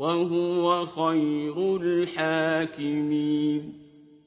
وَهُوَ خَيْرُ الْحَاكِمِينَ